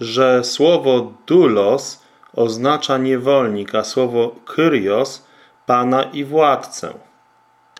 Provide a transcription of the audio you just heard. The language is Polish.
że słowo dulos oznacza niewolnik, a słowo kyrios pana i władcę.